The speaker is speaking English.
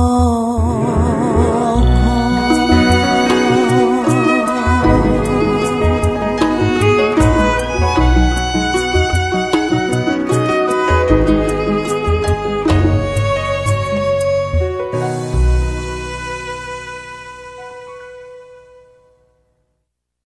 Oh.